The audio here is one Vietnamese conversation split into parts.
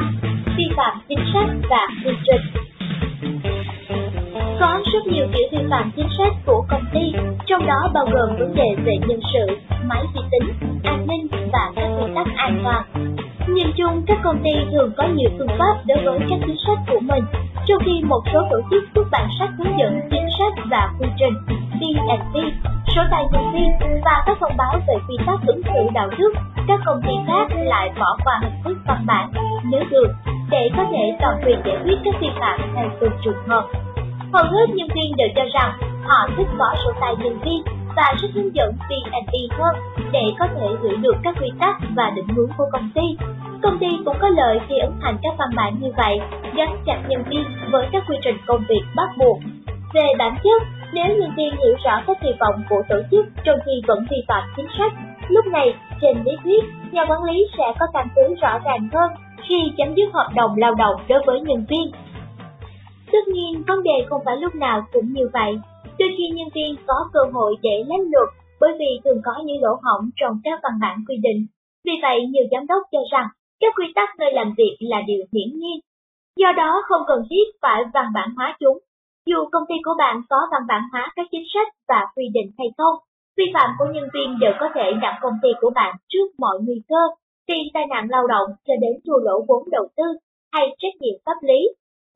5. Vi phạm chính sách và quy trình Có rất nhiều kiểu vi phạm chính sách của công ty, trong đó bao gồm vấn đề về nhân sự, máy vi tính, an ninh và các quy tắc an toàn. Nhìn chung, các công ty thường có nhiều phương pháp đối với các chính sách của mình, trong khi một số tổ chức xuất bản sách hướng dẫn chính sách và quy trình P&P, số tài nhân viên và các thông báo về quy tắc ứng xử đạo đức, các công ty khác lại bỏ qua hình thức văn bản nếu được để có thể toàn quyền giải quyết các vi phạm theo từng trường hợp. Hầu hết nhân viên đều cho rằng họ thích bỏ sổ tay nhân viên và rất hướng dẫn P&E hơn để có thể hiểu được các quy tắc và định hướng của công ty. Công ty cũng có lợi khi ấn hành các văn bản như vậy, gắn chặt nhân viên với các quy trình công việc bắt buộc. Về bản chất, nếu nhân viên hiểu rõ các kỳ vọng của tổ chức trong khi vẫn vi phạm chính sách, lúc này trên lý thuyết, nhà quản lý sẽ có căn cứ rõ ràng hơn khi chấm dứt hợp đồng lao động đối với nhân viên. Tất nhiên, vấn đề không phải lúc nào cũng như vậy. Đôi khi nhân viên có cơ hội để lách luật bởi vì thường có những lỗ hổng trong các văn bản quy định. Vì vậy, nhiều giám đốc cho rằng các quy tắc nơi làm việc là điều hiển nhiên. Do đó không cần thiết phải văn bản hóa chúng. Dù công ty của bạn có văn bản hóa các chính sách và quy định hay không, vi phạm của nhân viên đều có thể đặt công ty của bạn trước mọi nguy cơ, từ tai nạn lao động cho đến thua lỗ vốn đầu tư hay trách nhiệm pháp lý.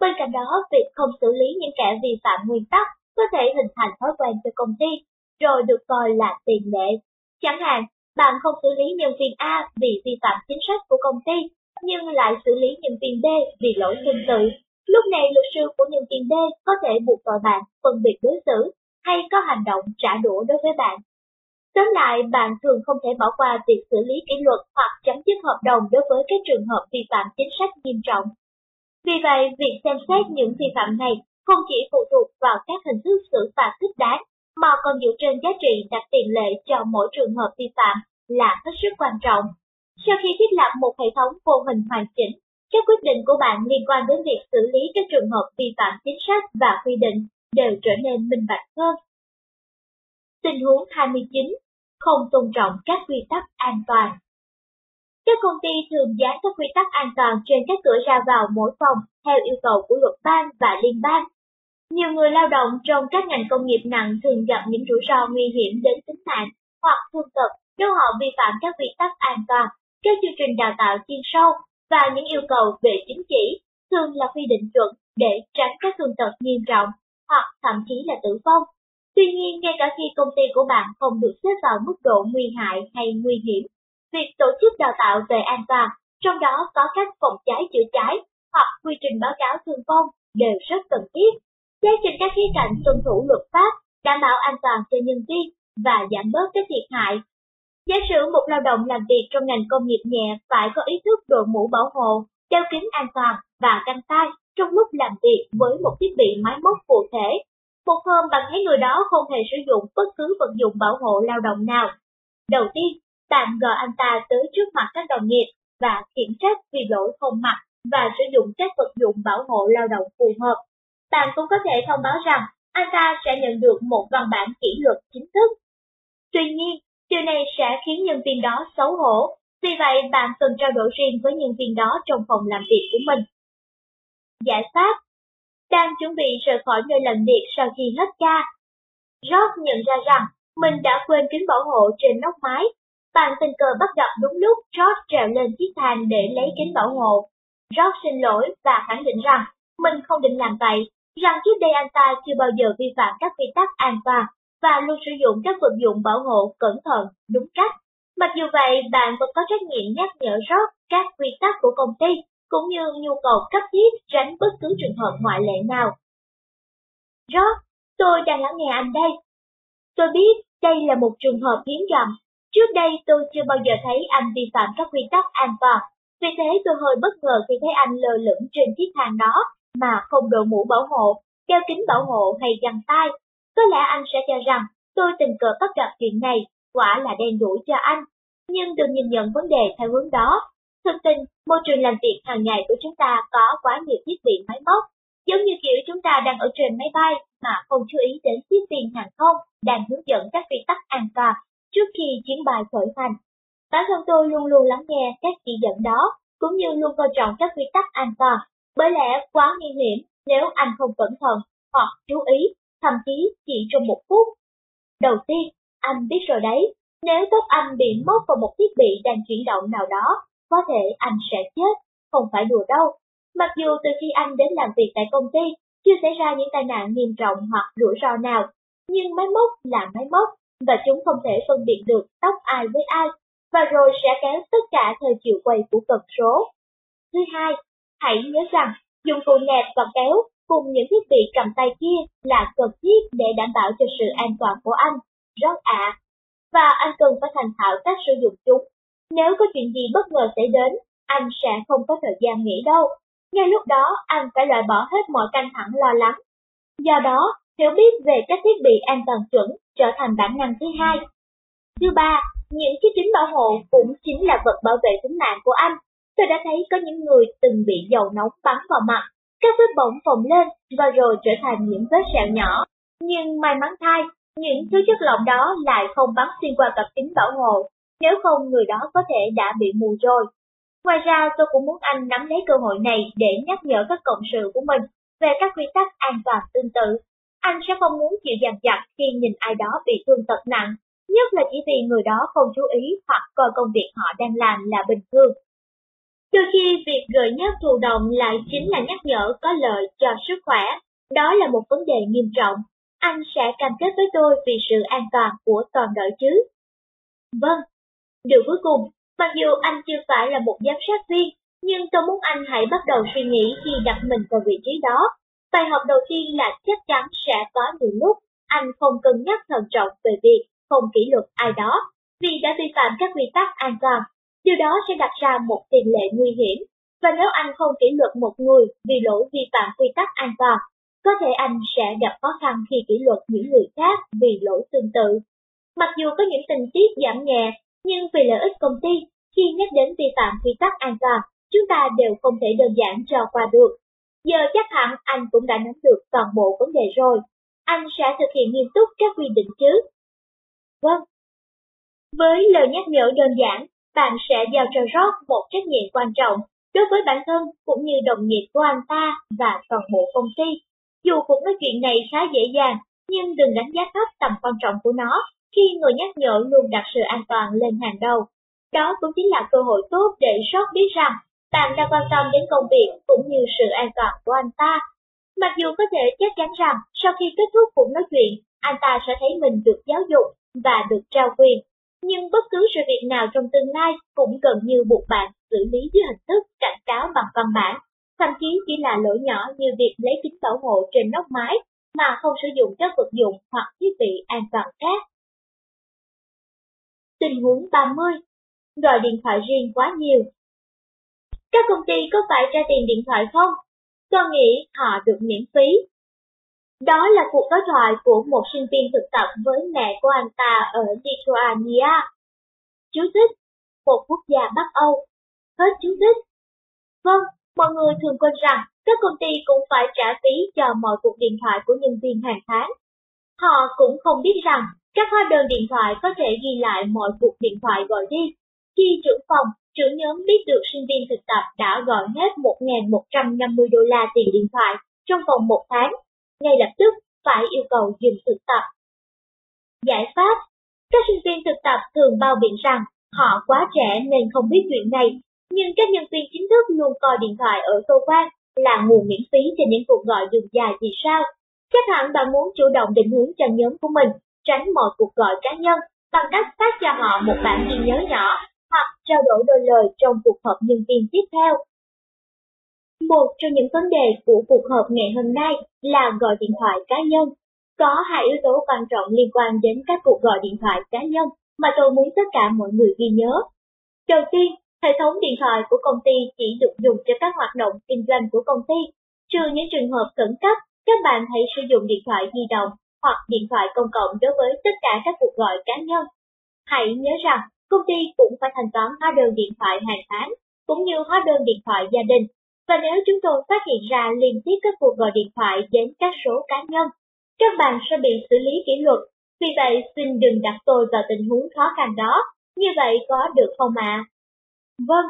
Bên cạnh đó, việc không xử lý những kẻ vi phạm nguyên tắc có thể hình thành thói quen cho công ty, rồi được coi là tiền lệ. Chẳng hạn, bạn không xử lý nhân viên A vì vi phạm chính sách của công ty, nhưng lại xử lý nhân viên B vì lỗi tương tự. Lúc này luật sư của nhân viên D có thể buộc tội bạn phân biệt đối xử hay có hành động trả đũa đối với bạn. Tóm lại, bạn thường không thể bỏ qua việc xử lý kỷ luật hoặc chấm dứt hợp đồng đối với các trường hợp vi phạm chính sách nghiêm trọng. Vì vậy, việc xem xét những vi phạm này không chỉ phụ thuộc vào các hình thức xử phạt thích đáng, mà còn dựa trên giá trị đặt tiền lệ cho mỗi trường hợp vi phạm là hết sức quan trọng. Sau khi thiết lập một hệ thống vô hình hoàn chỉnh, các quyết định của bạn liên quan đến việc xử lý các trường hợp vi phạm chính sách và quy định đều trở nên minh bạch hơn. Tình huống 29. Không tôn trọng các quy tắc an toàn. Các công ty thường dán các quy tắc an toàn trên các cửa ra vào mỗi phòng theo yêu cầu của luật bang và liên bang. Nhiều người lao động trong các ngành công nghiệp nặng thường gặp những rủi ro nguy hiểm đến tính mạng hoặc thương tật nếu họ vi phạm các quy tắc an toàn, các chương trình đào tạo chuyên sâu và những yêu cầu về chính trị thường là quy định chuẩn để tránh các thương tật nghiêm trọng hoặc thậm chí là tử vong. Tuy nhiên, ngay cả khi công ty của bạn không được xếp vào mức độ nguy hại hay nguy hiểm, việc tổ chức đào tạo về an toàn, trong đó có các phòng cháy chữa cháy hoặc quy trình báo cáo thương vong đều rất cần thiết. Để trên các khía cạnh tuân thủ luật pháp, đảm bảo an toàn cho nhân viên và giảm bớt các thiệt hại. Giả sử một lao động làm việc trong ngành công nghiệp nhẹ phải có ý thức đội mũ bảo hộ, đeo kính an toàn và găng tay trong lúc làm việc với một thiết bị máy móc cụ thể. Một hôm bạn thấy người đó không hề sử dụng bất cứ vật dụng bảo hộ lao động nào. Đầu tiên, bạn gọi anh ta tới trước mặt các đồng nghiệp và khiển trách vì lỗi không mặc và sử dụng các vật dụng bảo hộ lao động phù hợp. Bạn cũng có thể thông báo rằng anh ta sẽ nhận được một văn bản kỷ luật chính thức. Tuy nhiên, điều này sẽ khiến nhân viên đó xấu hổ, vì vậy bạn cần trao đổi riêng với nhân viên đó trong phòng làm việc của mình. Giải pháp Đang chuẩn bị rời khỏi nơi làm việc sau khi hết ca. Rob nhận ra rằng mình đã quên kính bảo hộ trên nóc mái. Bạn tình cờ bắt gặp đúng lúc George trèo lên chiếc thang để lấy kính bảo hộ. Rob xin lỗi và khẳng định rằng mình không định làm vậy rằng trước đây anh ta chưa bao giờ vi phạm các quy tắc an toàn và luôn sử dụng các vật dụng bảo hộ cẩn thận, đúng cách. Mặc dù vậy, bạn vẫn có trách nhiệm nhắc nhở rót các quy tắc của công ty, cũng như nhu cầu cấp thiết tránh bất cứ trường hợp ngoại lệ nào. Rót, tôi đang lắng nghe anh đây. Tôi biết đây là một trường hợp hiếm gặp. Trước đây tôi chưa bao giờ thấy anh vi phạm các quy tắc an toàn, vì thế tôi hơi bất ngờ khi thấy anh lơ lửng trên chiếc thang đó mà không đội mũ bảo hộ, đeo kính bảo hộ hay găng tay. Có lẽ anh sẽ cho rằng tôi tình cờ bắt gặp chuyện này, quả là đen đuổi cho anh. Nhưng đừng nhìn nhận vấn đề theo hướng đó. Thực tình, môi trường làm việc hàng ngày của chúng ta có quá nhiều thiết bị máy móc, giống như kiểu chúng ta đang ở trên máy bay mà không chú ý đến tiếp viên hàng không đang hướng dẫn các quy tắc an toàn trước khi chuyến bay khởi hành. Bản thân tôi luôn luôn lắng nghe các chỉ dẫn đó cũng như luôn coi trọng các quy tắc an toàn, bởi lẽ quá nguy hiểm nếu anh không cẩn thận hoặc chú ý, thậm chí chỉ trong một phút. Đầu tiên, anh biết rồi đấy, nếu tóc anh bị móc vào một thiết bị đang chuyển động nào đó, có thể anh sẽ chết, không phải đùa đâu. Mặc dù từ khi anh đến làm việc tại công ty, chưa xảy ra những tai nạn nghiêm trọng hoặc rủi ro nào, nhưng máy móc là máy móc, và chúng không thể phân biệt được tóc ai với ai, và rồi sẽ kéo tất cả thời chiều quay của cần số. Thứ hai, hãy nhớ rằng, dụng cụ nẹp và kéo cùng những thiết bị cầm tay kia là cần thiết để đảm bảo cho sự an toàn của anh. Rất ạ. Và anh cần phải thành thạo cách sử dụng chúng. Nếu có chuyện gì bất ngờ xảy đến, anh sẽ không có thời gian nghỉ đâu. Ngay lúc đó, anh phải loại bỏ hết mọi căng thẳng lo lắng. Do đó, hiểu biết về các thiết bị an toàn chuẩn trở thành bản năng thứ hai. Thứ ba, những chiếc kính bảo hộ cũng chính là vật bảo vệ tính mạng của anh. Tôi đã thấy có những người từng bị dầu nóng bắn vào mặt, các vết bỏng phồng lên và rồi trở thành những vết sẹo nhỏ. Nhưng may mắn thay, những thứ chất lỏng đó lại không bắn xuyên qua cặp kính bảo hộ, nếu không người đó có thể đã bị mù rồi. Ngoài ra tôi cũng muốn anh nắm lấy cơ hội này để nhắc nhở các cộng sự của mình về các quy tắc an toàn tương tự. Anh sẽ không muốn chịu dằn vặt khi nhìn ai đó bị thương tật nặng nhất là chỉ vì người đó không chú ý hoặc coi công việc họ đang làm là bình thường. Đôi khi việc gợi nhắc thụ động lại chính là nhắc nhở có lợi cho sức khỏe, đó là một vấn đề nghiêm trọng. Anh sẽ cam kết với tôi vì sự an toàn của toàn đội chứ? Vâng. Điều cuối cùng, mặc dù anh chưa phải là một giám sát viên, nhưng tôi muốn anh hãy bắt đầu suy nghĩ khi đặt mình vào vị trí đó. Bài học đầu tiên là chắc chắn sẽ có nhiều lúc anh không cân nhắc thận trọng về việc không kỷ luật ai đó, vì đã vi phạm các quy tắc an toàn. Điều đó sẽ đặt ra một tiền lệ nguy hiểm, và nếu anh không kỷ luật một người vì lỗi vi phạm quy tắc an toàn, có thể anh sẽ gặp khó khăn khi kỷ luật những người khác vì lỗi tương tự. Mặc dù có những tình tiết giảm nhẹ, nhưng vì lợi ích công ty, khi nhắc đến vi phạm quy tắc an toàn, chúng ta đều không thể đơn giản cho qua được. Giờ chắc hẳn anh cũng đã nắm được toàn bộ vấn đề rồi. Anh sẽ thực hiện nghiêm túc các quy định chứ, Vâng. Với lời nhắc nhở đơn giản, bạn sẽ giao cho Rock một trách nhiệm quan trọng đối với bản thân cũng như đồng nghiệp của anh ta và toàn bộ công ty. Dù cuộc nói chuyện này khá dễ dàng, nhưng đừng đánh giá thấp tầm quan trọng của nó khi người nhắc nhở luôn đặt sự an toàn lên hàng đầu. Đó cũng chính là cơ hội tốt để Rock biết rằng bạn đang quan tâm đến công việc cũng như sự an toàn của anh ta. Mặc dù có thể chắc chắn rằng sau khi kết thúc cuộc nói chuyện, anh ta sẽ thấy mình được giáo dục và được trao quyền. Nhưng bất cứ sự việc nào trong tương lai cũng gần như buộc bạn xử lý dưới hình thức cảnh cáo bằng văn bản, thậm chí chỉ là lỗi nhỏ như việc lấy kính bảo hộ trên nóc mái mà không sử dụng các vật dụng hoặc thiết bị an toàn khác. Tình huống 30. Gọi điện thoại riêng quá nhiều. Các công ty có phải trả tiền điện thoại không? Tôi nghĩ họ được miễn phí, đó là cuộc đối thoại của một sinh viên thực tập với mẹ của anh ta ở Lithuania. Chú thích, một quốc gia Bắc Âu. Hết chú thích. Vâng, mọi người thường quên rằng các công ty cũng phải trả phí cho mọi cuộc điện thoại của nhân viên hàng tháng. Họ cũng không biết rằng các hóa đơn điện thoại có thể ghi lại mọi cuộc điện thoại gọi đi. Khi trưởng phòng, trưởng nhóm biết được sinh viên thực tập đã gọi hết 1.150 đô la tiền điện thoại trong vòng một tháng ngay lập tức phải yêu cầu dừng thực tập. Giải pháp Các sinh viên thực tập thường bao biện rằng họ quá trẻ nên không biết chuyện này, nhưng các nhân viên chính thức luôn coi điện thoại ở cơ quan là nguồn miễn phí cho những cuộc gọi đường dài vì sao? Chắc hẳn bạn muốn chủ động định hướng cho nhóm của mình, tránh mọi cuộc gọi cá nhân bằng cách phát cho họ một bản ghi nhớ nhỏ hoặc trao đổi đôi lời trong cuộc họp nhân viên tiếp theo. Một trong những vấn đề của cuộc họp ngày hôm nay là gọi điện thoại cá nhân. Có hai yếu tố quan trọng liên quan đến các cuộc gọi điện thoại cá nhân mà tôi muốn tất cả mọi người ghi nhớ. Đầu tiên, hệ thống điện thoại của công ty chỉ được dùng cho các hoạt động kinh doanh của công ty. Trừ những trường hợp khẩn cấp, các bạn hãy sử dụng điện thoại di động hoặc điện thoại công cộng đối với tất cả các cuộc gọi cá nhân. Hãy nhớ rằng, công ty cũng phải thanh toán hóa đơn điện thoại hàng tháng, cũng như hóa đơn điện thoại gia đình và nếu chúng tôi phát hiện ra liên tiếp các cuộc gọi điện thoại đến các số cá nhân, các bạn sẽ bị xử lý kỷ luật. Vì vậy, xin đừng đặt tôi vào tình huống khó khăn đó. Như vậy có được không ạ? À? Vâng.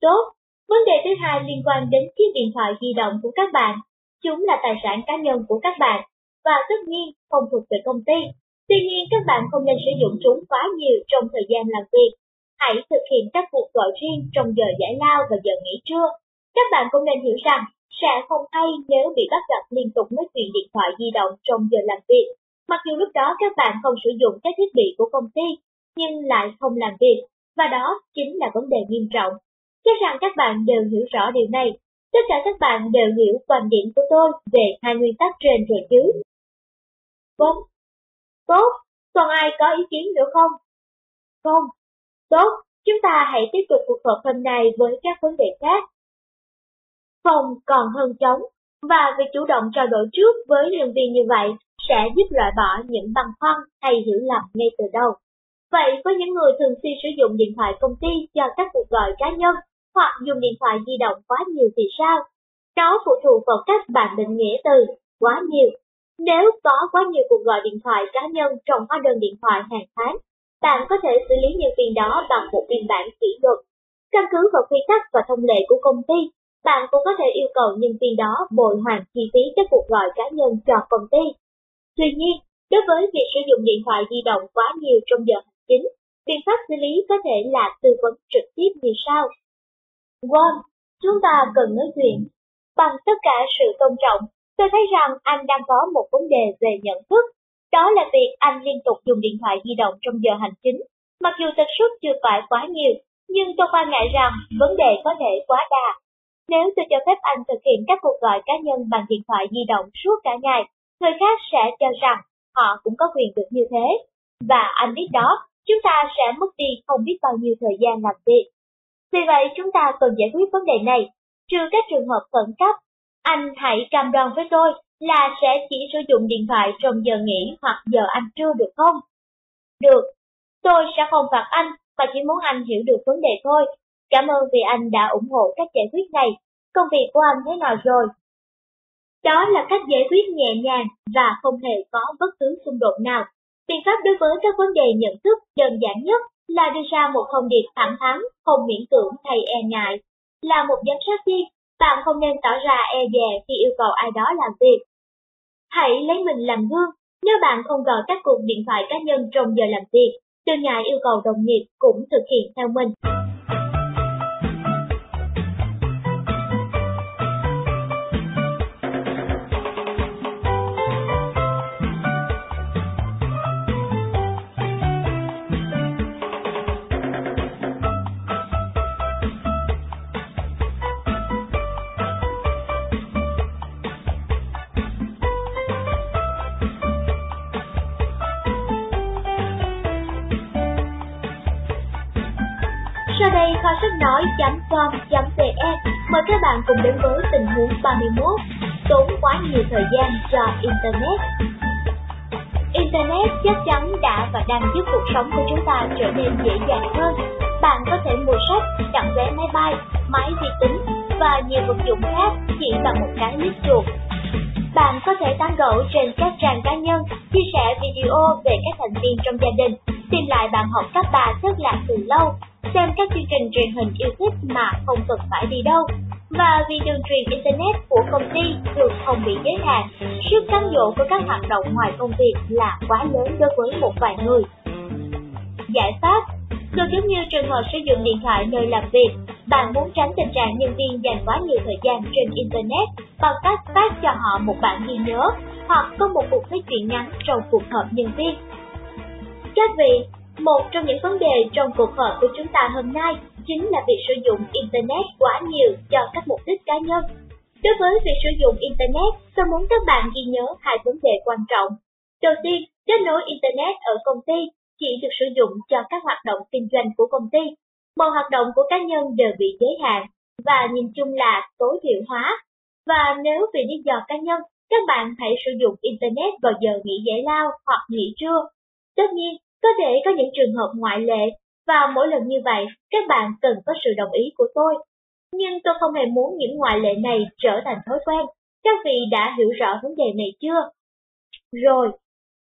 Tốt, Vấn đề thứ hai liên quan đến chiếc điện thoại di động của các bạn. Chúng là tài sản cá nhân của các bạn và tất nhiên không thuộc về công ty. Tuy nhiên các bạn không nên sử dụng chúng quá nhiều trong thời gian làm việc. Hãy thực hiện các cuộc gọi riêng trong giờ giải lao và giờ nghỉ trưa. Các bạn cũng nên hiểu rằng sẽ không hay nếu bị bắt gặp liên tục nói chuyện điện thoại di động trong giờ làm việc. Mặc dù lúc đó các bạn không sử dụng các thiết bị của công ty, nhưng lại không làm việc, và đó chính là vấn đề nghiêm trọng. Chắc rằng các bạn đều hiểu rõ điều này. Tất cả các bạn đều hiểu quan điểm của tôi về hai nguyên tắc trên rồi chứ. Vâng. Tốt, còn ai có ý kiến nữa không? Không. Tốt, chúng ta hãy tiếp tục cuộc họp hôm nay với các vấn đề khác. Phòng còn hơn trống, và việc chủ động trao đổi trước với nhân viên như vậy sẽ giúp loại bỏ những băn khoăn hay hiểu lầm ngay từ đầu. Vậy với những người thường xuyên sử dụng điện thoại công ty cho các cuộc gọi cá nhân hoặc dùng điện thoại di động quá nhiều thì sao? Đó phụ thuộc vào cách bạn định nghĩa từ quá nhiều. Nếu có quá nhiều cuộc gọi điện thoại cá nhân trong hóa đơn điện thoại hàng tháng, bạn có thể xử lý nhân viên đó bằng một biên bản kỷ luật. Căn cứ vào quy tắc và thông lệ của công ty, bạn cũng có thể yêu cầu nhân viên đó bồi hoàn chi phí các cuộc gọi cá nhân cho công ty. Tuy nhiên, đối với việc sử dụng điện thoại di động quá nhiều trong giờ hành chính, biện pháp xử lý có thể là tư vấn trực tiếp như sau. 1. Chúng ta cần nói chuyện. Bằng tất cả sự tôn trọng, tôi thấy rằng anh đang có một vấn đề về nhận thức. Đó là việc anh liên tục dùng điện thoại di động trong giờ hành chính. Mặc dù tần suất chưa phải quá nhiều, nhưng tôi quan ngại rằng vấn đề có thể quá đà. Nếu tôi cho phép anh thực hiện các cuộc gọi cá nhân bằng điện thoại di động suốt cả ngày, người khác sẽ cho rằng họ cũng có quyền được như thế. Và anh biết đó, chúng ta sẽ mất đi không biết bao nhiêu thời gian làm việc. Vì vậy chúng ta cần giải quyết vấn đề này, trừ các trường hợp khẩn cấp. Anh hãy cam đoan với tôi là sẽ chỉ sử dụng điện thoại trong giờ nghỉ hoặc giờ ăn trưa được không? Được, tôi sẽ không phạt anh mà chỉ muốn anh hiểu được vấn đề thôi. Cảm ơn vì anh đã ủng hộ cách giải quyết này. Công việc của anh thế nào rồi? Đó là cách giải quyết nhẹ nhàng và không hề có bất cứ xung đột nào. Biện pháp đối với các vấn đề nhận thức đơn giản nhất là đưa ra một thông điệp thẳng thắn, không miễn cưỡng hay e ngại. Là một giám sát viên, bạn không nên tỏ ra e dè khi yêu cầu ai đó làm việc. Hãy lấy mình làm gương, nếu bạn không gọi các cuộc điện thoại cá nhân trong giờ làm việc, đừng ngại yêu cầu đồng nghiệp cũng thực hiện theo mình. Mời các bạn cùng đến với tình huống 31, tốn quá nhiều thời gian cho Internet. Internet chắc chắn đã và đang giúp cuộc sống của chúng ta trở nên dễ dàng hơn. Bạn có thể mua sách, đặt vé máy bay, máy vi tính và nhiều vật dụng khác chỉ bằng một cái lít chuột. Bạn có thể tán gẫu trên các trang cá nhân, chia sẻ video về các thành viên trong gia đình, tìm lại bạn học cấp 3 thất lạc từ lâu xem các chương trình truyền hình yêu thích mà không cần phải đi đâu. Và vì đường truyền Internet của công ty thường không bị giới hạn, sức cám dỗ của các hoạt động ngoài công việc là quá lớn đối với một vài người. Giải pháp Được giống như trường hợp sử dụng điện thoại nơi làm việc, bạn muốn tránh tình trạng nhân viên dành quá nhiều thời gian trên Internet bằng cách phát cho họ một bản ghi nhớ hoặc có một cuộc nói chuyện ngắn trong cuộc họp nhân viên. Các vị, một trong những vấn đề trong cuộc họp của chúng ta hôm nay chính là việc sử dụng Internet quá nhiều cho các mục đích cá nhân. Đối với việc sử dụng Internet, tôi muốn các bạn ghi nhớ hai vấn đề quan trọng. Đầu tiên, kết nối Internet ở công ty chỉ được sử dụng cho các hoạt động kinh doanh của công ty. Mọi hoạt động của cá nhân đều bị giới hạn và nhìn chung là tối thiểu hóa. Và nếu vì lý do cá nhân, các bạn hãy sử dụng Internet vào giờ nghỉ giải lao hoặc nghỉ trưa. Tất nhiên, có thể có những trường hợp ngoại lệ, và mỗi lần như vậy, các bạn cần có sự đồng ý của tôi. Nhưng tôi không hề muốn những ngoại lệ này trở thành thói quen. Các vị đã hiểu rõ vấn đề này chưa? Rồi,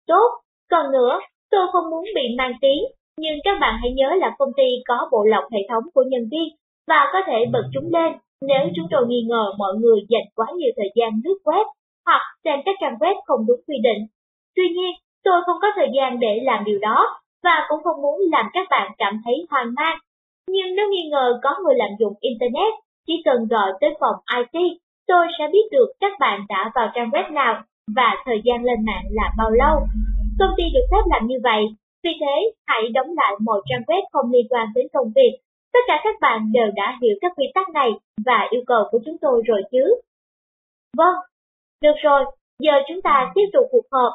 tốt, còn nữa, tôi không muốn bị mang tiếng, nhưng các bạn hãy nhớ là công ty có bộ lọc hệ thống của nhân viên. và có thể bật chúng lên nếu chúng tôi nghi ngờ mọi người dành quá nhiều thời gian lướt web hoặc xem các trang web không đúng quy định. Tuy nhiên, tôi không có thời gian để làm điều đó và cũng không muốn làm các bạn cảm thấy hoang mang. Nhưng nếu nghi ngờ có người lạm dụng Internet, chỉ cần gọi tới phòng IT, tôi sẽ biết được các bạn đã vào trang web nào và thời gian lên mạng là bao lâu. Công ty được phép làm như vậy, vì thế hãy đóng lại mọi trang web không liên quan đến công việc. Tất cả các bạn đều đã hiểu các quy tắc này và yêu cầu của chúng tôi rồi chứ. Vâng, được rồi, giờ chúng ta tiếp tục cuộc họp.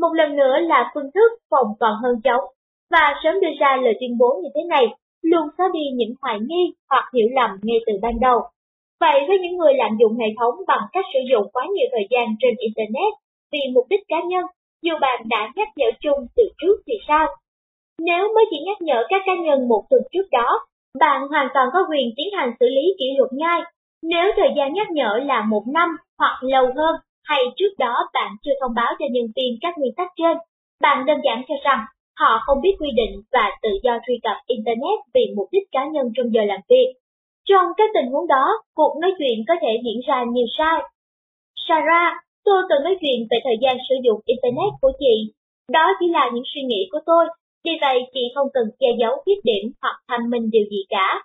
Một lần nữa là phương thức phòng còn hơn chống, và sớm đưa ra lời tuyên bố như thế này luôn xóa đi những hoài nghi hoặc hiểu lầm ngay từ ban đầu. Vậy với những người lạm dụng hệ thống bằng cách sử dụng quá nhiều thời gian trên Internet vì mục đích cá nhân, dù bạn đã nhắc nhở chung từ trước thì sao? Nếu mới chỉ nhắc nhở các cá nhân một tuần trước đó, bạn hoàn toàn có quyền tiến hành xử lý kỷ luật ngay. Nếu thời gian nhắc nhở là một năm hoặc lâu hơn, hay trước đó bạn chưa thông báo cho nhân viên các nguyên tắc trên, bạn đơn giản cho rằng họ không biết quy định và tự do truy cập Internet vì mục đích cá nhân trong giờ làm việc. Trong các tình huống đó, cuộc nói chuyện có thể diễn ra như sau. Sarah, tôi cần nói chuyện về thời gian sử dụng Internet của chị. Đó chỉ là những suy nghĩ của tôi, vì vậy chị không cần che giấu khuyết điểm hoặc thanh minh điều gì cả.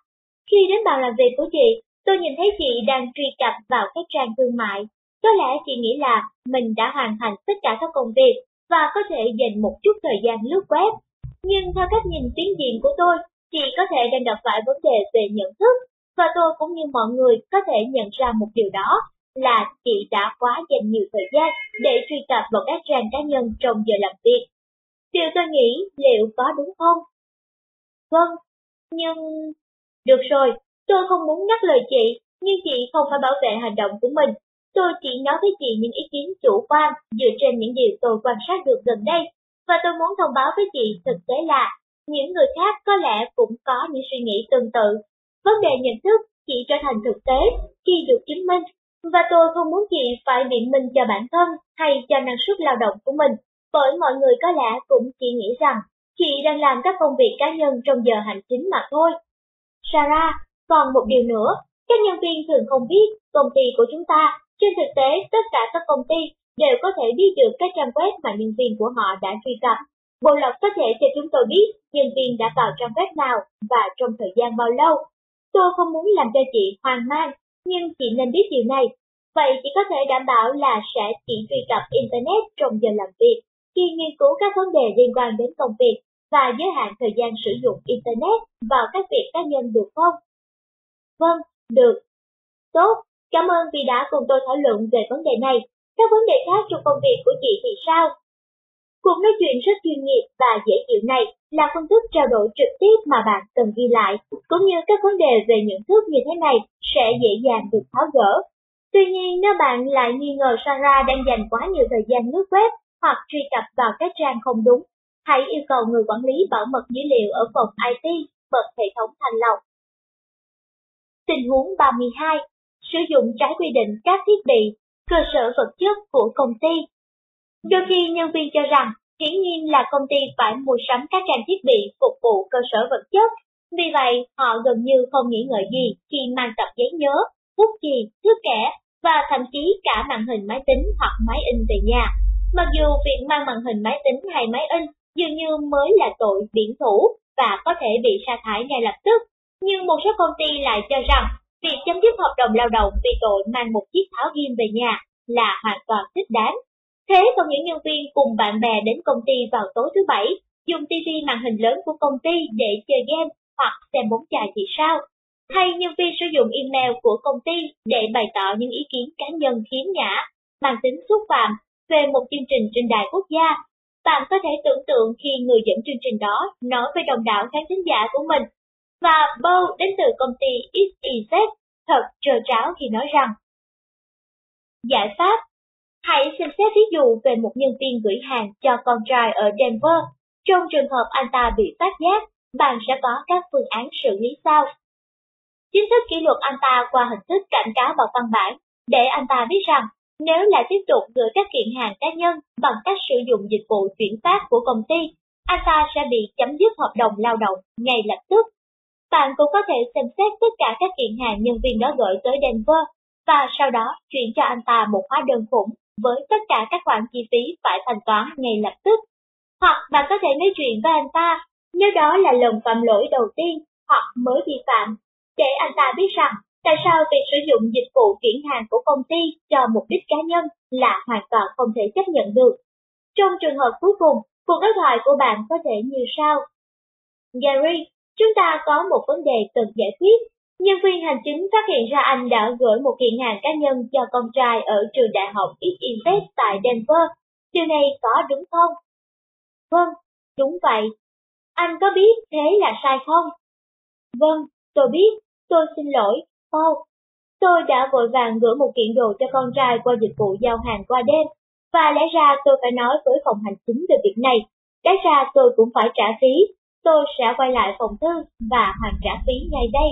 Khi đến bàn làm việc của chị, tôi nhìn thấy chị đang truy cập vào các trang thương mại. Có lẽ chị nghĩ là mình đã hoàn thành tất cả các công việc và có thể dành một chút thời gian lướt web. Nhưng theo cách nhìn tiến diện của tôi, chị có thể đang gặp phải vấn đề về nhận thức và tôi cũng như mọi người có thể nhận ra một điều đó là chị đã quá dành nhiều thời gian để truy cập vào các trang cá nhân trong giờ làm việc. Điều tôi nghĩ liệu có đúng không? Vâng, nhưng... Được rồi, tôi không muốn nhắc lời chị, nhưng chị không phải bảo vệ hành động của mình. Tôi chỉ nói với chị những ý kiến chủ quan dựa trên những điều tôi quan sát được gần đây, và tôi muốn thông báo với chị thực tế là những người khác có lẽ cũng có những suy nghĩ tương tự. Vấn đề nhận thức chỉ trở thành thực tế khi được chứng minh, và tôi không muốn chị phải biện minh cho bản thân hay cho năng suất lao động của mình, bởi mọi người có lẽ cũng chỉ nghĩ rằng chị đang làm các công việc cá nhân trong giờ hành chính mà thôi. Sarah, còn một điều nữa, các nhân viên thường không biết công ty của chúng ta, trên thực tế tất cả các công ty đều có thể biết được các trang web mà nhân viên của họ đã truy cập. Bộ lọc có thể cho chúng tôi biết nhân viên đã vào trang web nào và trong thời gian bao lâu Tôi không muốn làm cho chị hoang mang, nhưng chị nên biết điều này. Vậy chị có thể đảm bảo là sẽ chỉ truy cập Internet trong giờ làm việc khi nghiên cứu các vấn đề liên quan đến công việc và giới hạn thời gian sử dụng Internet vào các việc cá nhân được không? Vâng, được. Tốt, cảm ơn vì đã cùng tôi thảo luận về vấn đề này. Các vấn đề khác trong công việc của chị thì sao? Cuộc nói chuyện rất chuyên nghiệp và dễ chịu này là phương thức trao đổi trực tiếp mà bạn cần ghi lại, cũng như các vấn đề về nhận thức như thế này sẽ dễ dàng được tháo gỡ. Tuy nhiên nếu bạn lại nghi ngờ Sarah đang dành quá nhiều thời gian lướt web hoặc truy cập vào các trang không đúng, hãy yêu cầu người quản lý bảo mật dữ liệu ở phòng IT bật hệ thống thanh lọc. Tình huống 32. Sử dụng trái quy định các thiết bị, cơ sở vật chất của công ty Đôi khi nhân viên cho rằng hiển nhiên là công ty phải mua sắm các trang thiết bị phục vụ cơ sở vật chất, vì vậy họ gần như không nghĩ ngợi gì khi mang tập giấy nhớ, bút chì, thước kẻ và thậm chí cả màn hình máy tính hoặc máy in về nhà. Mặc dù việc mang màn hình máy tính hay máy in dường như mới là tội biển thủ và có thể bị sa thải ngay lập tức, nhưng một số công ty lại cho rằng việc chấm dứt hợp đồng lao động vì tội mang một chiếc tháo ghim về nhà là hoàn toàn thích đáng Thế còn những nhân viên cùng bạn bè đến công ty vào tối thứ bảy, dùng TV màn hình lớn của công ty để chơi game hoặc xem bóng chày thì sao? Hay nhân viên sử dụng email của công ty để bày tỏ những ý kiến cá nhân khiếm nhã, mang tính xúc phạm về một chương trình trên đài quốc gia. Bạn có thể tưởng tượng khi người dẫn chương trình đó nói với đồng đạo khán thính giả của mình. Và Bow đến từ công ty XYZ thật trơ tráo khi nói rằng Giải pháp Hãy xem xét ví dụ về một nhân viên gửi hàng cho con trai ở Denver. Trong trường hợp anh ta bị phát giác, bạn sẽ có các phương án xử lý sau. Chính thức kỷ luật anh ta qua hình thức cảnh cáo bằng văn bản, để anh ta biết rằng nếu lại tiếp tục gửi các kiện hàng cá nhân bằng cách sử dụng dịch vụ chuyển phát của công ty, anh ta sẽ bị chấm dứt hợp đồng lao động ngay lập tức bạn cũng có thể xem xét tất cả các kiện hàng nhân viên đó gửi tới Denver và sau đó chuyển cho anh ta một hóa đơn khủng với tất cả các khoản chi phí phải thanh toán ngay lập tức. Hoặc bạn có thể nói chuyện với anh ta nếu đó là lần phạm lỗi đầu tiên hoặc mới vi phạm, để anh ta biết rằng tại sao việc sử dụng dịch vụ chuyển hàng của công ty cho mục đích cá nhân là hoàn toàn không thể chấp nhận được. Trong trường hợp cuối cùng, cuộc đối thoại của bạn có thể như sau. Gary, chúng ta có một vấn đề cần giải quyết. Nhân viên hành chính phát hiện ra anh đã gửi một kiện hàng cá nhân cho con trai ở trường đại học X-Invest tại Denver. Điều này có đúng không? Vâng, đúng vậy. Anh có biết thế là sai không? Vâng, tôi biết, tôi xin lỗi, Paul. Tôi đã vội vàng gửi một kiện đồ cho con trai qua dịch vụ giao hàng qua đêm, và lẽ ra tôi phải nói với phòng hành chính về việc này. Lẽ ra tôi cũng phải trả phí, tôi sẽ quay lại phòng thư và hoàn trả phí ngay đây.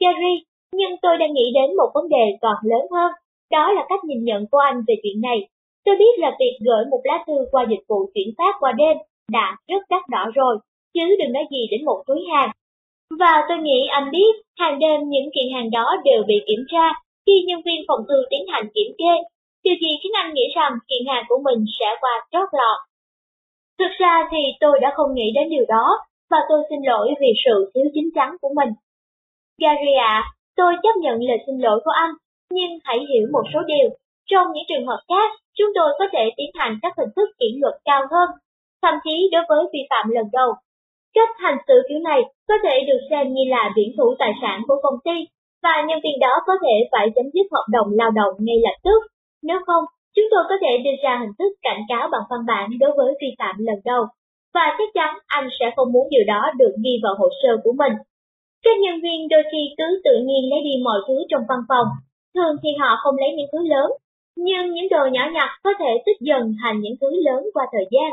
Jerry, nhưng tôi đang nghĩ đến một vấn đề còn lớn hơn, đó là cách nhìn nhận của anh về chuyện này. Tôi biết là việc gửi một lá thư qua dịch vụ chuyển phát qua đêm đã rất đắt đỏ rồi, chứ đừng nói gì đến một túi hàng. Và tôi nghĩ anh biết, hàng đêm những kiện hàng đó đều bị kiểm tra khi nhân viên phòng thư tiến hành kiểm kê. Điều gì khiến anh nghĩ rằng kiện hàng của mình sẽ qua trót lọt? Thực ra thì tôi đã không nghĩ đến điều đó, và tôi xin lỗi vì sự thiếu chính chắn của mình. Gary à, tôi chấp nhận lời xin lỗi của anh, nhưng hãy hiểu một số điều. Trong những trường hợp khác, chúng tôi có thể tiến hành các hình thức kỷ luật cao hơn, thậm chí đối với vi phạm lần đầu. Cách hành xử kiểu này có thể được xem như là biển thủ tài sản của công ty, và nhân viên đó có thể phải chấm dứt hợp đồng lao động ngay lập tức. Nếu không, chúng tôi có thể đưa ra hình thức cảnh cáo bằng văn bản đối với vi phạm lần đầu, và chắc chắn anh sẽ không muốn điều đó được ghi vào hồ sơ của mình. Các nhân viên đôi khi cứ tự nhiên lấy đi mọi thứ trong văn phòng, thường thì họ không lấy những thứ lớn, nhưng những đồ nhỏ nhặt có thể tích dần thành những thứ lớn qua thời gian.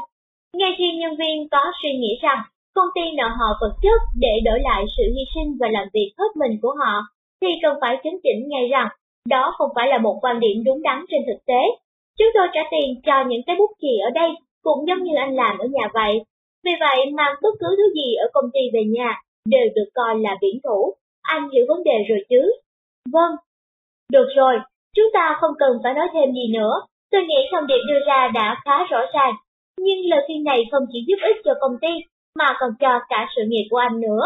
Ngay khi nhân viên có suy nghĩ rằng công ty nợ họ vật chất để đổi lại sự hy sinh và làm việc hết mình của họ, thì cần phải chấn chỉnh ngay rằng đó không phải là một quan điểm đúng đắn trên thực tế. Chúng tôi trả tiền cho những cái bút chì ở đây cũng giống như anh làm ở nhà vậy. Vì vậy mang bất cứ thứ gì ở công ty về nhà đều được coi là biển thủ. Anh hiểu vấn đề rồi chứ? Vâng. Được rồi, chúng ta không cần phải nói thêm gì nữa. Tôi nghĩ thông điệp đưa ra đã khá rõ ràng. Nhưng lời khuyên này không chỉ giúp ích cho công ty, mà còn cho cả sự nghiệp của anh nữa.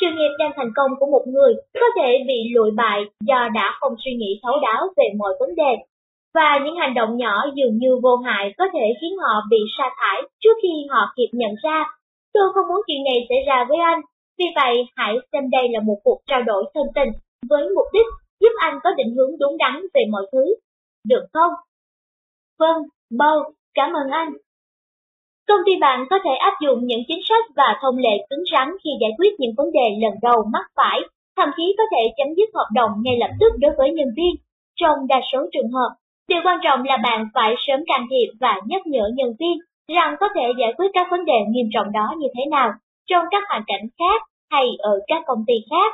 Sự nghiệp đang thành công của một người có thể bị lụi bại do đã không suy nghĩ thấu đáo về mọi vấn đề. Và những hành động nhỏ dường như vô hại có thể khiến họ bị sa thải trước khi họ kịp nhận ra. Tôi không muốn chuyện này xảy ra với anh, vì vậy hãy xem đây là một cuộc trao đổi thân tình với mục đích giúp anh có định hướng đúng đắn về mọi thứ. Được không? Vâng, Bao, cảm ơn anh. Công ty bạn có thể áp dụng những chính sách và thông lệ cứng rắn khi giải quyết những vấn đề lần đầu mắc phải, thậm chí có thể chấm dứt hợp đồng ngay lập tức đối với nhân viên. Trong đa số trường hợp, điều quan trọng là bạn phải sớm can thiệp và nhắc nhở nhân viên rằng có thể giải quyết các vấn đề nghiêm trọng đó như thế nào trong các hoàn cảnh khác hay ở các công ty khác.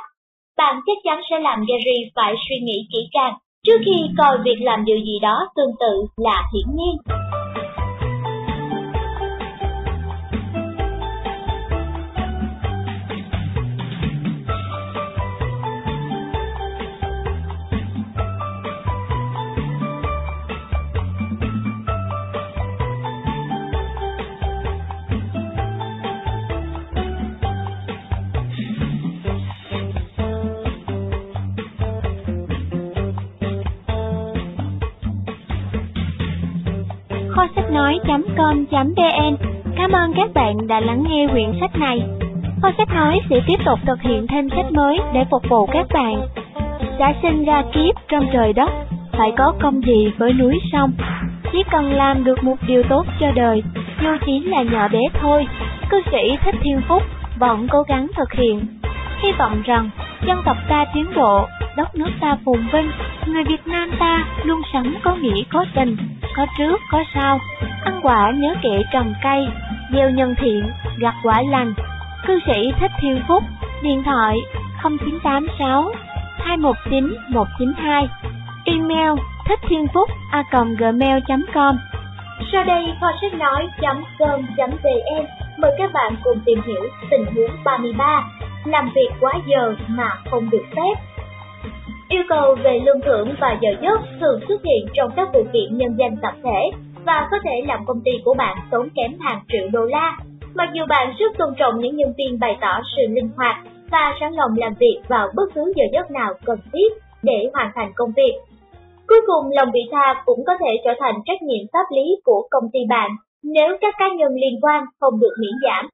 Bạn chắc chắn sẽ làm Gary phải suy nghĩ kỹ càng trước khi coi việc làm điều gì đó tương tự là hiển nhiên. nói.com.vn Cảm ơn các bạn đã lắng nghe quyển sách này. Kho sách nói sẽ tiếp tục thực hiện thêm sách mới để phục vụ các bạn. Đã sinh ra kiếp trong trời đất, phải có công gì với núi sông. Chỉ cần làm được một điều tốt cho đời, dù chỉ là nhỏ bé thôi, cư sĩ Thích Thiên Phúc vẫn cố gắng thực hiện. Hy vọng rằng dân tộc ta tiến bộ, đất nước ta phồn vinh, người Việt Nam ta luôn sống có nghĩa có tình, có trước có sau, ăn quả nhớ kệ trồng cây, gieo nhân thiện, gặt quả lành. Cư sĩ Thích Thiên Phúc, điện thoại 0986 219 192, email thích thiên phúc a gmail.com. Sau đây kho sách nói.com.vn mời các bạn cùng tìm hiểu tình huống 33, làm việc quá giờ mà không được phép. Yêu cầu về lương thưởng và giờ giấc thường xuất hiện trong các vụ kiện nhân danh tập thể và có thể làm công ty của bạn tốn kém hàng triệu đô la. Mặc dù bạn rất tôn trọng những nhân viên bày tỏ sự linh hoạt và sẵn lòng làm việc vào bất cứ giờ giấc nào cần thiết để hoàn thành công việc. Cuối cùng, lòng vị tha cũng có thể trở thành trách nhiệm pháp lý của công ty bạn nếu các cá nhân liên quan không được miễn giảm.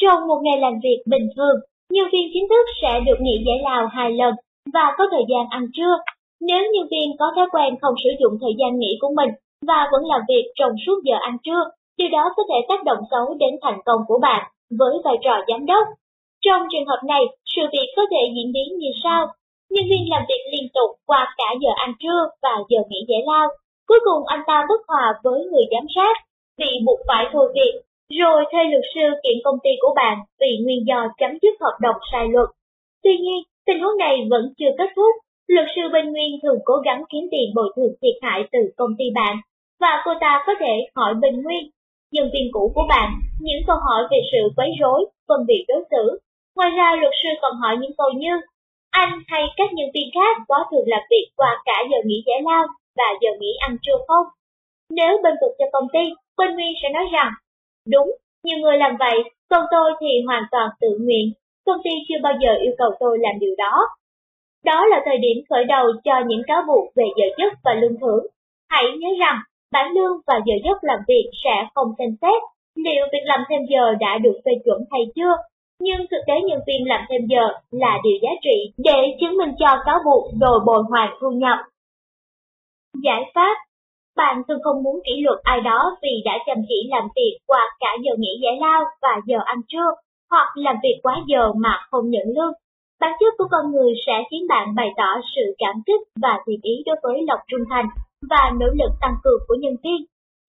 Trong một ngày làm việc bình thường, nhân viên chính thức sẽ được nghỉ giải lao hai lần và có thời gian ăn trưa. Nếu nhân viên có thói quen không sử dụng thời gian nghỉ của mình và vẫn làm việc trong suốt giờ ăn trưa, điều đó có thể tác động xấu đến thành công của bạn với vai trò giám đốc. Trong trường hợp này, sự việc có thể diễn biến như sau. Nhân viên làm việc liên tục qua cả giờ ăn trưa và giờ nghỉ giải lao. Cuối cùng anh ta bất hòa với người giám sát, bị buộc phải thôi việc, rồi thuê luật sư kiện công ty của bạn vì nguyên do chấm dứt hợp đồng sai luật. Tuy nhiên, tình huống này vẫn chưa kết thúc. Luật sư bên Nguyên thường cố gắng kiếm tiền bồi thường thiệt hại từ công ty bạn, và cô ta có thể hỏi bên Nguyên, nhân viên cũ của bạn, những câu hỏi về sự quấy rối, phân biệt đối xử. Ngoài ra, luật sư còn hỏi những câu như anh hay các nhân viên khác có thường làm việc qua cả giờ nghỉ giải lao và giờ nghỉ ăn trưa không? Nếu bên vực cho công ty, bên Nguyên sẽ nói rằng, đúng, nhiều người làm vậy, còn tôi thì hoàn toàn tự nguyện, công ty chưa bao giờ yêu cầu tôi làm điều đó. Đó là thời điểm khởi đầu cho những cáo buộc về giờ giấc và lương thưởng. Hãy nhớ rằng, bản lương và giờ giấc làm việc sẽ không xem xét liệu việc làm thêm giờ đã được phê chuẩn hay chưa nhưng thực tế nhân viên làm thêm giờ là điều giá trị để chứng minh cho cáo buộc đòi bồi hoàn thu nhập. Giải pháp Bạn thường không muốn kỷ luật ai đó vì đã chăm chỉ làm việc qua cả giờ nghỉ giải lao và giờ ăn trưa, hoặc làm việc quá giờ mà không nhận lương. Bản chất của con người sẽ khiến bạn bày tỏ sự cảm kích và thiện ý đối với lòng trung thành và nỗ lực tăng cường của nhân viên.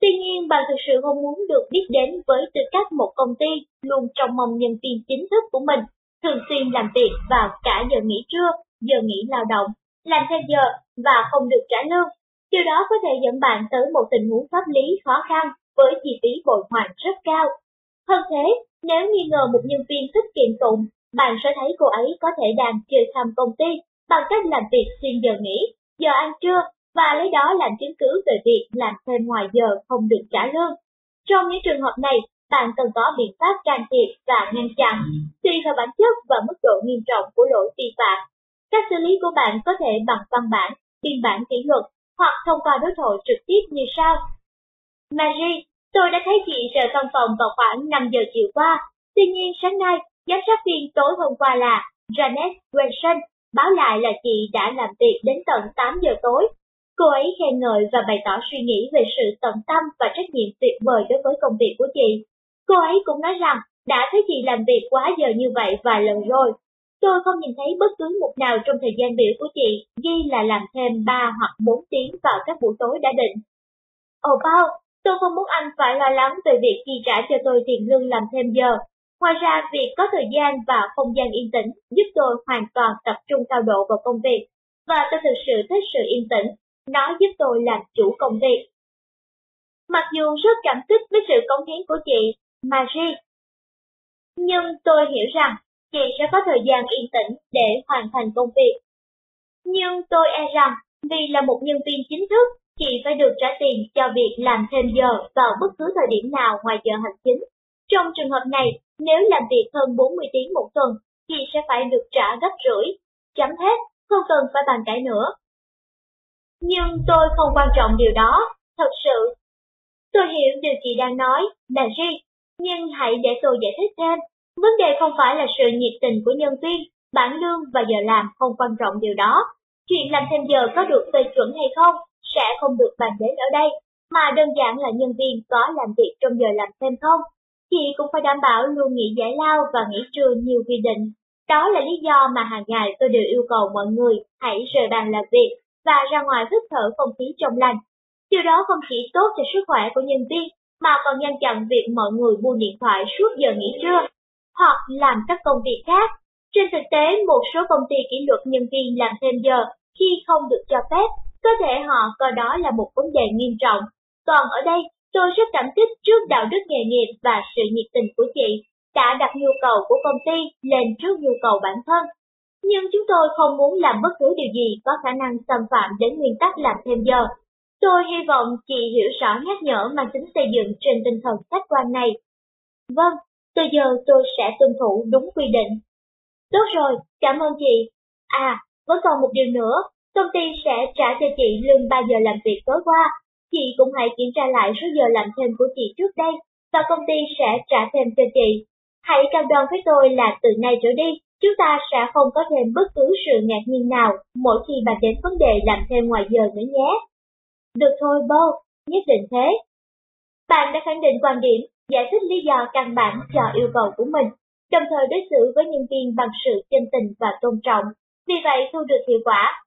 Tuy nhiên, bạn thực sự không muốn được biết đến với tư cách một công ty luôn trong mong nhân viên chính thức của mình, thường xuyên làm việc vào cả giờ nghỉ trưa, giờ nghỉ lao động, làm theo giờ và không được trả lương. Điều đó có thể dẫn bạn tới một tình huống pháp lý khó khăn với chi phí bồi hoàn rất cao. Hơn thế, nếu nghi ngờ một nhân viên thích kiện tụng, bạn sẽ thấy cô ấy có thể đang chơi thăm công ty bằng cách làm việc xuyên giờ nghỉ, giờ ăn trưa và lấy đó làm chứng cứ về việc làm thêm ngoài giờ không được trả lương. Trong những trường hợp này, bạn cần có biện pháp can thiệp và ngăn chặn, tùy theo bản chất và mức độ nghiêm trọng của lỗi vi phạm. Cách xử lý của bạn có thể bằng văn bản, biên bản kỷ luật hoặc thông qua đối thoại trực tiếp như sau. Marie, tôi đã thấy chị rời văn phòng vào khoảng 5 giờ chiều qua. Tuy nhiên sáng nay, giám sát viên tối hôm qua là Janet Wilson báo lại là chị đã làm việc đến tận 8 giờ tối Cô ấy khen ngợi và bày tỏ suy nghĩ về sự tận tâm và trách nhiệm tuyệt vời đối với công việc của chị. Cô ấy cũng nói rằng đã thấy chị làm việc quá giờ như vậy vài lần rồi. Tôi không nhìn thấy bất cứ một nào trong thời gian biểu của chị ghi là làm thêm 3 hoặc 4 tiếng vào các buổi tối đã định. Ồ bao, tôi không muốn anh phải lo lắng về việc chi trả cho tôi tiền lương làm thêm giờ. Ngoài ra, việc có thời gian và không gian yên tĩnh giúp tôi hoàn toàn tập trung cao độ vào công việc. Và tôi thực sự thích sự yên tĩnh nó giúp tôi làm chủ công việc. Mặc dù rất cảm kích với sự cống hiến của chị, Marie, nhưng tôi hiểu rằng chị sẽ có thời gian yên tĩnh để hoàn thành công việc. Nhưng tôi e rằng vì là một nhân viên chính thức, chị phải được trả tiền cho việc làm thêm giờ vào bất cứ thời điểm nào ngoài giờ hành chính. Trong trường hợp này, nếu làm việc hơn 40 tiếng một tuần, chị sẽ phải được trả gấp rưỡi. Chấm hết, không cần phải bàn cãi nữa. Nhưng tôi không quan trọng điều đó, thật sự. Tôi hiểu điều chị đang nói, là Ri, nhưng hãy để tôi giải thích thêm. Vấn đề không phải là sự nhiệt tình của nhân viên, bản lương và giờ làm không quan trọng điều đó. Chuyện làm thêm giờ có được phê chuẩn hay không sẽ không được bàn đến ở đây, mà đơn giản là nhân viên có làm việc trong giờ làm thêm không. Chị cũng phải đảm bảo luôn nghỉ giải lao và nghỉ trưa nhiều quy định. Đó là lý do mà hàng ngày tôi đều yêu cầu mọi người hãy rời bàn làm việc và ra ngoài hít thở không khí trong lành. Điều đó không chỉ tốt cho sức khỏe của nhân viên, mà còn ngăn chặn việc mọi người buông điện thoại suốt giờ nghỉ trưa, hoặc làm các công việc khác. Trên thực tế, một số công ty kỷ luật nhân viên làm thêm giờ khi không được cho phép, có thể họ coi đó là một vấn đề nghiêm trọng. Còn ở đây, Tôi rất cảm kích trước đạo đức nghề nghiệp và sự nhiệt tình của chị đã đặt nhu cầu của công ty lên trước nhu cầu bản thân. Nhưng chúng tôi không muốn làm bất cứ điều gì có khả năng xâm phạm đến nguyên tắc làm thêm giờ. Tôi hy vọng chị hiểu rõ nhắc nhở mang tính xây dựng trên tinh thần khách quan này. Vâng, từ giờ tôi sẽ tuân thủ đúng quy định. Tốt rồi, cảm ơn chị. À, vẫn còn một điều nữa, công ty sẽ trả cho chị lương 3 giờ làm việc tối qua. Chị cũng hãy kiểm tra lại số giờ làm thêm của chị trước đây, và công ty sẽ trả thêm cho chị. Hãy cam đoan với tôi là từ nay trở đi, chúng ta sẽ không có thêm bất cứ sự ngạc nhiên nào mỗi khi bà đến vấn đề làm thêm ngoài giờ nữa nhé. Được thôi Bo, nhất định thế. Bạn đã khẳng định quan điểm, giải thích lý do căn bản cho yêu cầu của mình, đồng thời đối xử với nhân viên bằng sự chân tình và tôn trọng, vì vậy thu được hiệu quả.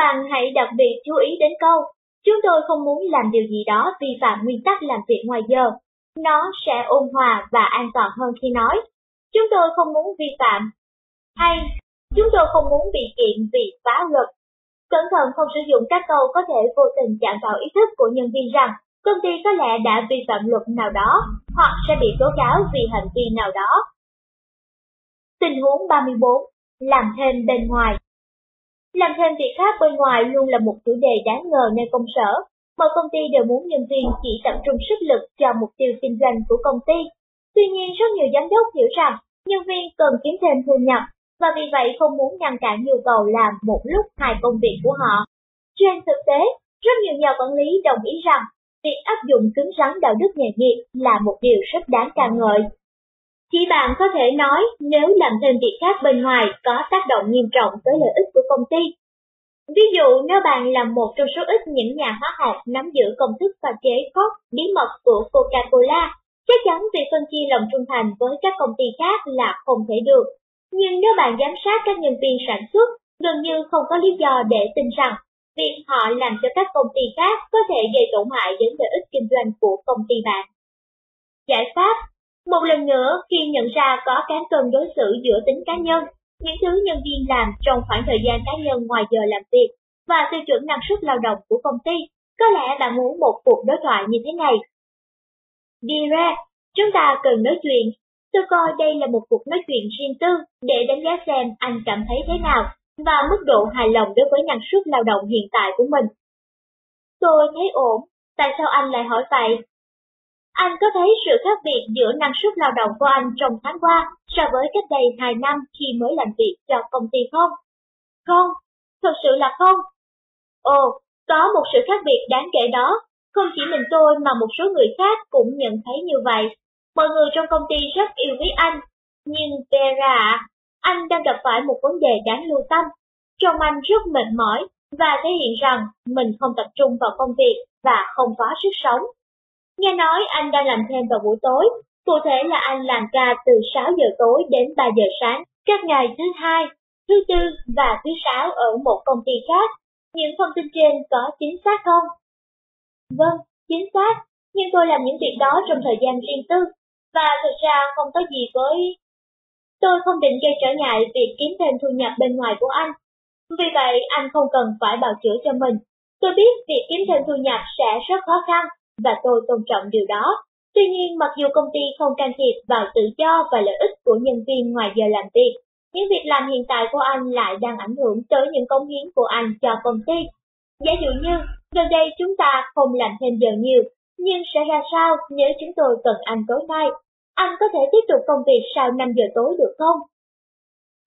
Bạn hãy đặc biệt chú ý đến câu, chúng tôi không muốn làm điều gì đó vi phạm nguyên tắc làm việc ngoài giờ. Nó sẽ ôn hòa và an toàn hơn khi nói. Chúng tôi không muốn vi phạm. Hay, chúng tôi không muốn bị kiện vì phá luật. Cẩn thận không sử dụng các câu có thể vô tình chạm vào ý thức của nhân viên rằng công ty có lẽ đã vi phạm luật nào đó hoặc sẽ bị tố cáo vì hành vi nào đó. Tình huống 34. Làm thêm bên ngoài làm thêm việc khác bên ngoài luôn là một chủ đề đáng ngờ nơi công sở. Mọi công ty đều muốn nhân viên chỉ tập trung sức lực cho mục tiêu kinh doanh của công ty. Tuy nhiên rất nhiều giám đốc hiểu rằng nhân viên cần kiếm thêm thu nhập và vì vậy không muốn ngăn cản nhu cầu làm một lúc hai công việc của họ. Trên thực tế, rất nhiều nhà quản lý đồng ý rằng việc áp dụng cứng rắn đạo đức nghề nghiệp là một điều rất đáng ca ngợi. Chỉ bạn có thể nói nếu làm thêm việc khác bên ngoài có tác động nghiêm trọng tới lợi ích của công ty. Ví dụ nếu bạn là một trong số ít những nhà hóa học nắm giữ công thức pha chế cốt bí mật của Coca-Cola, chắc chắn việc phân chia lòng trung thành với các công ty khác là không thể được. Nhưng nếu bạn giám sát các nhân viên sản xuất, gần như không có lý do để tin rằng việc họ làm cho các công ty khác có thể gây tổn hại đến lợi ích kinh doanh của công ty bạn. Giải pháp một lần nữa, khi nhận ra có cán cân đối xử giữa tính cá nhân, những thứ nhân viên làm trong khoảng thời gian cá nhân ngoài giờ làm việc và tiêu chuẩn năng suất lao động của công ty, có lẽ bạn muốn một cuộc đối thoại như thế này. Đi ra, chúng ta cần nói chuyện. Tôi coi đây là một cuộc nói chuyện riêng tư để đánh giá xem anh cảm thấy thế nào và mức độ hài lòng đối với năng suất lao động hiện tại của mình. Tôi thấy ổn, tại sao anh lại hỏi vậy? Anh có thấy sự khác biệt giữa năng suất lao động của anh trong tháng qua so với cách đây 2 năm khi mới làm việc cho công ty không? Không, thật sự là không. Ồ, có một sự khác biệt đáng kể đó, không chỉ mình tôi mà một số người khác cũng nhận thấy như vậy. Mọi người trong công ty rất yêu quý anh, nhưng Vera anh đang gặp phải một vấn đề đáng lưu tâm. Trong anh rất mệt mỏi và thể hiện rằng mình không tập trung vào công việc và không có sức sống. Nghe nói anh đang làm thêm vào buổi tối, cụ thể là anh làm ca từ 6 giờ tối đến 3 giờ sáng, các ngày thứ hai, thứ tư và thứ sáu ở một công ty khác. Những thông tin trên có chính xác không? Vâng, chính xác, nhưng tôi làm những việc đó trong thời gian riêng tư, và thực ra không có gì với Tôi không định gây trở ngại việc kiếm thêm thu nhập bên ngoài của anh. Vì vậy, anh không cần phải bào chữa cho mình. Tôi biết việc kiếm thêm thu nhập sẽ rất khó khăn, và tôi tôn trọng điều đó. Tuy nhiên, mặc dù công ty không can thiệp vào tự do và lợi ích của nhân viên ngoài giờ làm việc, những việc làm hiện tại của anh lại đang ảnh hưởng tới những công hiến của anh cho công ty. Giả dụ như, gần đây chúng ta không làm thêm giờ nhiều, nhưng sẽ ra sao nếu chúng tôi cần anh tối nay anh có thể tiếp tục công việc sau 5 giờ tối được không?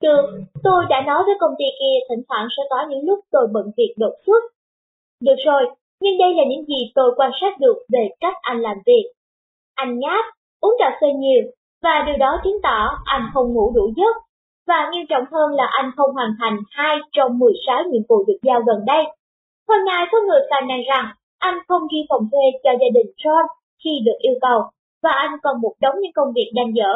Được, tôi đã nói với công ty kia thỉnh thoảng sẽ có những lúc tôi bận việc đột xuất. Được rồi, nhưng đây là những gì tôi quan sát được về cách anh làm việc. Anh ngáp, uống cà phê nhiều, và điều đó chứng tỏ anh không ngủ đủ giấc. Và nghiêm trọng hơn là anh không hoàn thành 2 trong 16 nhiệm vụ được giao gần đây. Hôm nay có người phàn nàn rằng anh không ghi phòng thuê cho gia đình John khi được yêu cầu và anh còn một đống những công việc đang dở.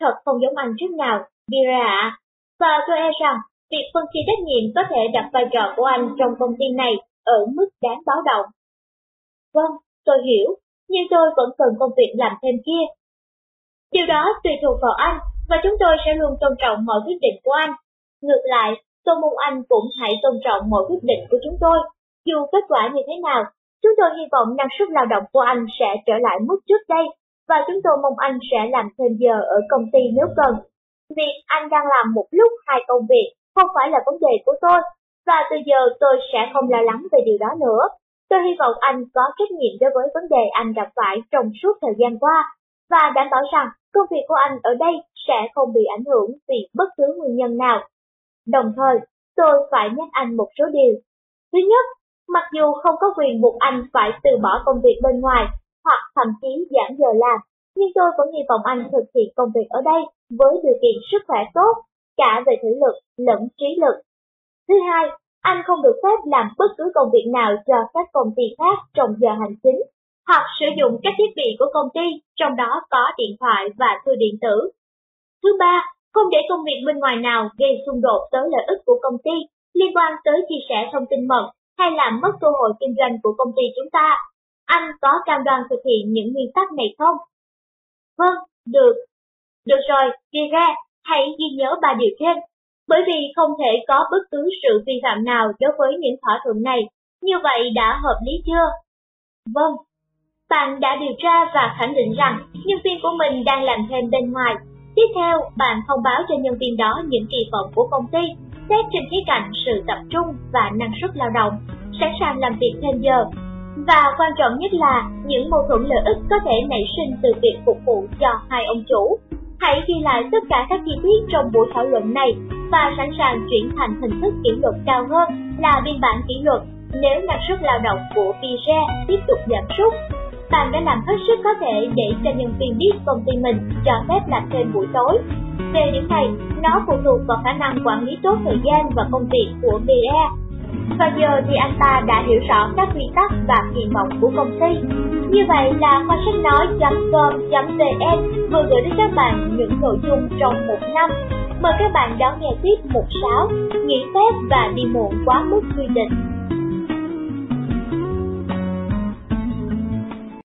Thật không giống anh chút nào, Vera. ạ. Và tôi e rằng, việc phân chia trách nhiệm có thể đặt vai trò của anh trong công ty này ở mức đáng báo động. Vâng, tôi hiểu, nhưng tôi vẫn cần công việc làm thêm kia. Điều đó tùy thuộc vào anh, và chúng tôi sẽ luôn tôn trọng mọi quyết định của anh. Ngược lại, tôi mong anh cũng hãy tôn trọng mọi quyết định của chúng tôi, dù kết quả như thế nào, Chúng tôi hy vọng năng suất lao động của anh sẽ trở lại mức trước đây và chúng tôi mong anh sẽ làm thêm giờ ở công ty nếu cần. Việc anh đang làm một lúc hai công việc không phải là vấn đề của tôi và từ giờ tôi sẽ không lo lắng về điều đó nữa. Tôi hy vọng anh có trách nhiệm đối với vấn đề anh gặp phải trong suốt thời gian qua và đảm bảo rằng công việc của anh ở đây sẽ không bị ảnh hưởng vì bất cứ nguyên nhân nào. Đồng thời, tôi phải nhắc anh một số điều. Thứ nhất, mặc dù không có quyền buộc anh phải từ bỏ công việc bên ngoài hoặc thậm chí giảm giờ làm, nhưng tôi vẫn hy vọng anh thực hiện công việc ở đây với điều kiện sức khỏe tốt, cả về thể lực lẫn trí lực. Thứ hai, anh không được phép làm bất cứ công việc nào cho các công ty khác trong giờ hành chính, hoặc sử dụng các thiết bị của công ty, trong đó có điện thoại và thư điện tử. Thứ ba, không để công việc bên ngoài nào gây xung đột tới lợi ích của công ty liên quan tới chia sẻ thông tin mật hay làm mất cơ hội kinh doanh của công ty chúng ta. Anh có cam đoan thực hiện những nguyên tắc này không? Vâng, được. Được rồi, ghi ra, hãy ghi nhớ ba điều trên. Bởi vì không thể có bất cứ sự vi phạm nào đối với những thỏa thuận này. Như vậy đã hợp lý chưa? Vâng. Bạn đã điều tra và khẳng định rằng nhân viên của mình đang làm thêm bên ngoài. Tiếp theo, bạn thông báo cho nhân viên đó những kỳ vọng của công ty, xét trên khía cạnh sự tập trung và năng suất lao động, sẵn sàng làm việc thêm giờ. Và quan trọng nhất là những mâu thuẫn lợi ích có thể nảy sinh từ việc phục vụ cho hai ông chủ. Hãy ghi lại tất cả các chi tiết trong buổi thảo luận này và sẵn sàng chuyển thành hình thức kỷ luật cao hơn là biên bản kỷ luật nếu năng suất lao động của Pire tiếp tục giảm sút. Bạn đã làm hết sức có thể để cho nhân viên biết công ty mình cho phép làm thêm buổi tối. Về điểm này, nó phụ thuộc vào khả năng quản lý tốt thời gian và công việc của Pire. Và giờ thì anh ta đã hiểu rõ các quy tắc và kỳ vọng của công ty. Như vậy là khoa sách nói.com.vn vừa gửi đến các bạn những nội dung trong một năm Mời các bạn đón nghe tiếp mục 6, nghỉ phép và đi muộn quá mức quy định.